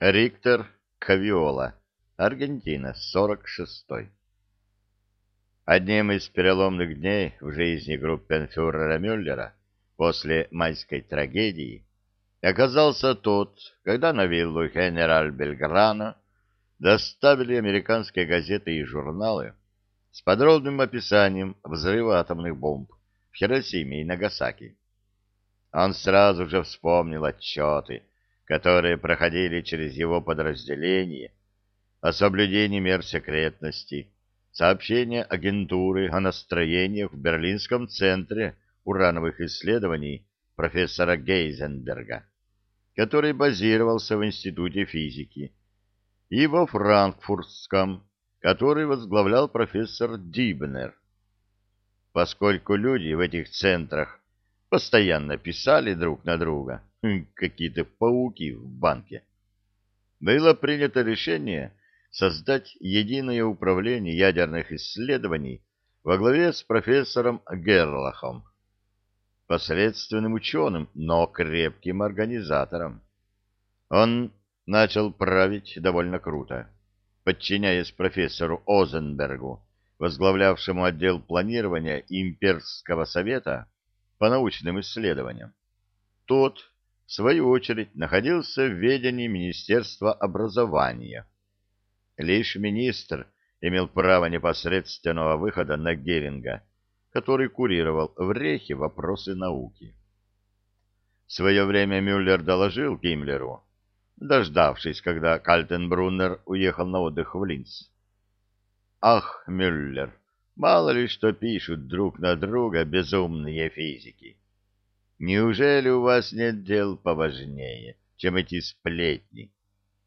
Риктор Кавиола, Аргентина, 46-й. Одним из переломных дней в жизни группенфюрера Мюллера после майской трагедии оказался тот, когда на виллу генераль Бельграна доставили американские газеты и журналы с подробным описанием взрыва атомных бомб в Хиросиме и Нагасаки. Он сразу же вспомнил отчеты, которые проходили через его подразделение о соблюдении мер секретности, сообщения агентуры о настроениях в Берлинском центре урановых исследований профессора Гейзенберга, который базировался в Институте физики, и во Франкфуртском, который возглавлял профессор Дибнер. Поскольку люди в этих центрах постоянно писали друг на друга, какие-то пауки в банке, было принято решение создать единое управление ядерных исследований во главе с профессором Герлахом, посредственным ученым, но крепким организатором. Он начал править довольно круто, подчиняясь профессору Озенбергу, возглавлявшему отдел планирования Имперского совета по научным исследованиям. Тот, в свою очередь, находился в ведении Министерства образования Лишь министр имел право непосредственного выхода на Геринга, который курировал в Рейхе вопросы науки. В свое время Мюллер доложил Гиммлеру, дождавшись, когда Кальтенбруннер уехал на отдых в Линц. «Ах, Мюллер, мало ли что пишут друг на друга безумные физики. Неужели у вас нет дел поважнее, чем эти сплетни?»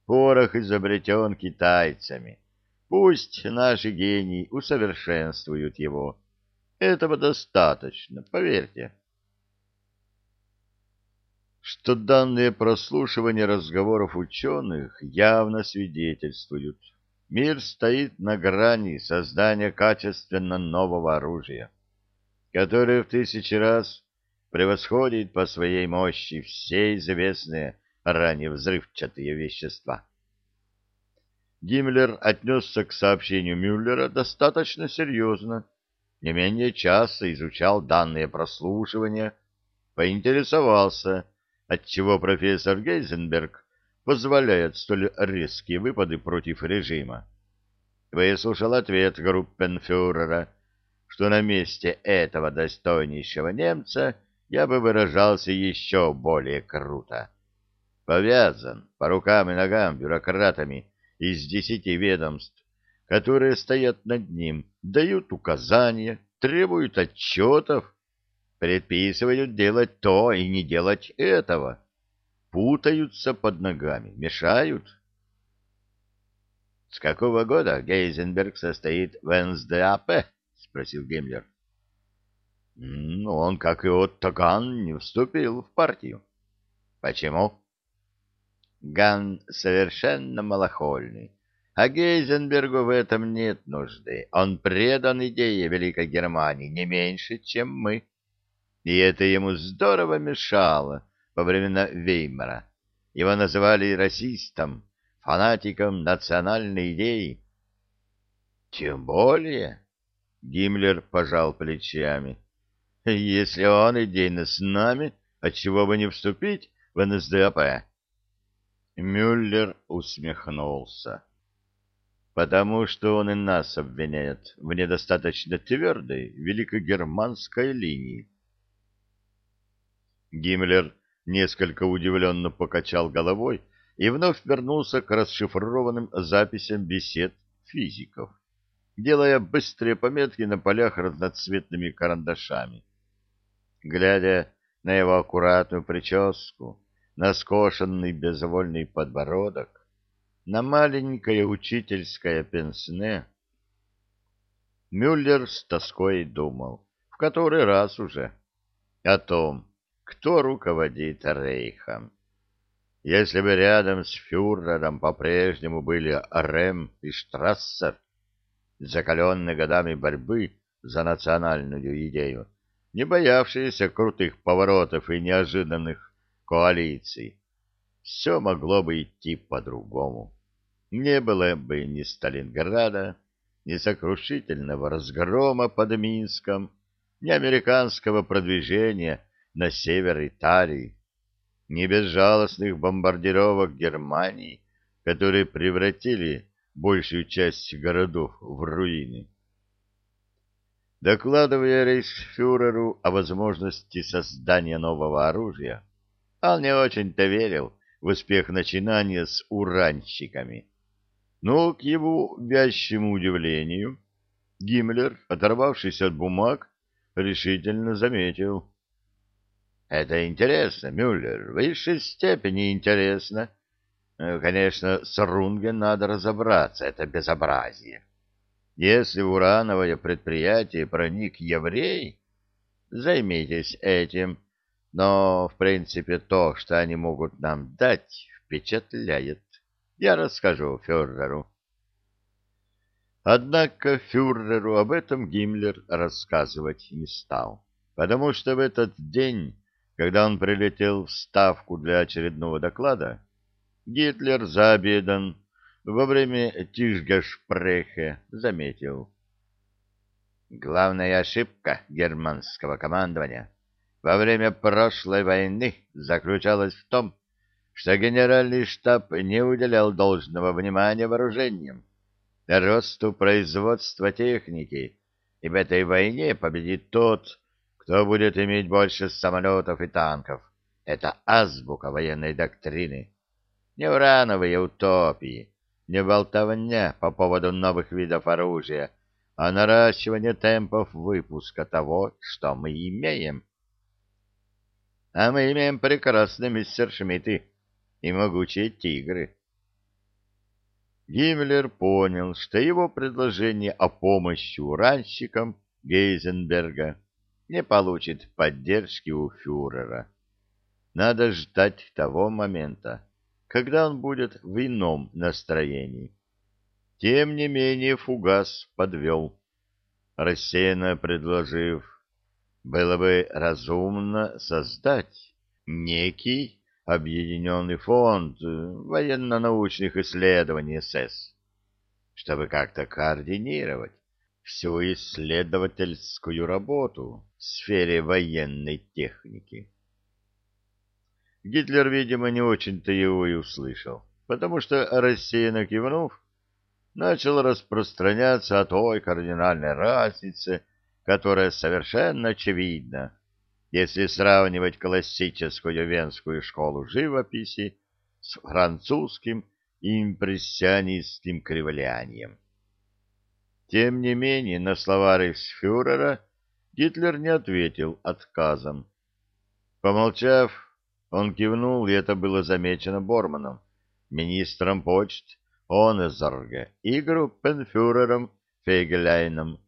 Порох изобретен китайцами. Пусть наши гении усовершенствуют его. Этого достаточно, поверьте. Что данные прослушивания разговоров ученых явно свидетельствуют. Мир стоит на грани создания качественно нового оружия, которое в тысячи раз превосходит по своей мощи все известные ранее взрывчатые вещества. Гиммлер отнесся к сообщению Мюллера достаточно серьезно, не менее часа изучал данные прослушивания, поинтересовался, отчего профессор Гейзенберг позволяет столь резкие выпады против режима. Выслушал ответ группенфюрера, что на месте этого достойнейшего немца я бы выражался еще более круто повязан по рукам и ногам бюрократами из десяти ведомств, которые стоят над ним, дают указания, требуют отчетов, предписывают делать то и не делать этого, путаются под ногами, мешают. — С какого года Гейзенберг состоит в НСДАП? — спросил Гиммлер. — Ну, он, как и Отто Ган, не вступил в партию. — Почему? Ган совершенно малохольный, а Гейзенбергу в этом нет нужды. Он предан идее Великой Германии не меньше, чем мы. И это ему здорово мешало во времена Веймара. Его называли расистом, фанатиком национальной идеи. Тем более, Гиммлер пожал плечами, если он идейно с нами, отчего бы не вступить в НСДАП? Мюллер усмехнулся. Потому что он и нас обвиняет в недостаточно твердой великогерманской линии. Гиммлер несколько удивленно покачал головой и вновь вернулся к расшифрованным записям бесед физиков, делая быстрые пометки на полях разноцветными карандашами. Глядя на его аккуратную прическу, на скошенный безвольный подбородок, на маленькое учительское пенсне, Мюллер с тоской думал, в который раз уже, о том, кто руководит Рейхом. Если бы рядом с фюрером по-прежнему были Рем и Штрассер, закаленные годами борьбы за национальную идею, не боявшиеся крутых поворотов и неожиданных коалиций. все могло бы идти по-другому. Не было бы ни Сталинграда, ни сокрушительного разгрома под Минском, ни американского продвижения на север Италии, ни безжалостных бомбардировок Германии, которые превратили большую часть городов в руины. Докладывая рейхсфюреру о возможности создания нового оружия, он не очень-то верил в успех начинания с уранщиками. Но, к его вящему удивлению, Гиммлер, оторвавшись от бумаг, решительно заметил. — Это интересно, Мюллер, в высшей степени интересно. Э, конечно, с Рунген надо разобраться, это безобразие. Если в урановое предприятие проник еврей, займитесь этим, но, в принципе, то, что они могут нам дать, впечатляет. Я расскажу фюреру. Однако фюреру об этом Гиммлер рассказывать не стал, потому что в этот день, когда он прилетел в Ставку для очередного доклада, Гитлер за обедом во время Тишгашпрехе заметил. Главная ошибка германского командования во время прошлой войны заключалась в том, что генеральный штаб не уделял должного внимания вооружениям, росту производства техники, и в этой войне победит тот, кто будет иметь больше самолетов и танков. Это азбука военной доктрины. Не урановые утопии, не болтовня по поводу новых видов оружия, а наращивание темпов выпуска того, что мы имеем. А мы имеем прекрасный мистер Шмидты, и могучие тигры. Гиммлер понял, что его предложение о помощи уранщикам Гейзенберга не получит поддержки у фюрера. Надо ждать того момента, когда он будет в ином настроении. Тем не менее Фугас подвел, рассеянно предложив, было бы разумно создать некий Объединенный фонд военно-научных исследований СС, чтобы как-то координировать всю исследовательскую работу в сфере военной техники. Гитлер, видимо, не очень-то его и услышал, потому что, рассеянно кивнув, начал распространяться о той кардинальной разнице, которая совершенно очевидна если сравнивать классическую венскую школу живописи с французским импрессионистским кривлянием. Тем не менее, на слова рейхсфюрера Гитлер не ответил отказом. Помолчав, он кивнул, и это было замечено Борманом, министром почт Онезорга и группенфюрером Фейгеляйном,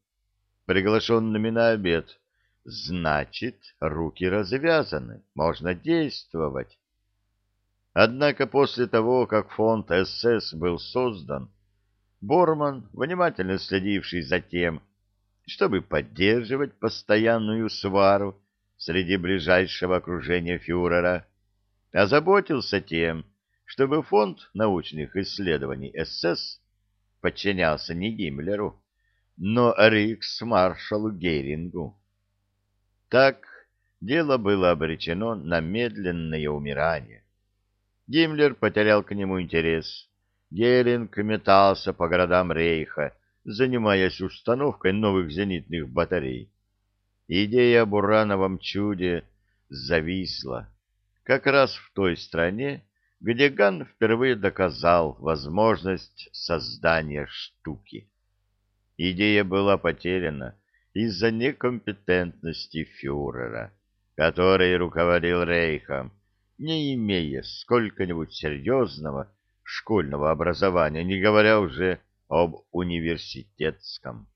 приглашенными на обед Значит, руки развязаны, можно действовать. Однако после того, как фонд СС был создан, Борман, внимательно следивший за тем, чтобы поддерживать постоянную свару среди ближайшего окружения фюрера, озаботился тем, чтобы фонд научных исследований СС подчинялся не Гиммлеру, но рикс-маршалу Герингу. Так дело было обречено на медленное умирание. Гиммлер потерял к нему интерес. Геринг метался по городам Рейха, занимаясь установкой новых зенитных батарей. Идея об урановом чуде зависла как раз в той стране, где Ган впервые доказал возможность создания штуки. Идея была потеряна, из-за некомпетентности фюрера, который руководил рейхом, не имея сколько-нибудь серьезного школьного образования, не говоря уже об университетском.